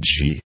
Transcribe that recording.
de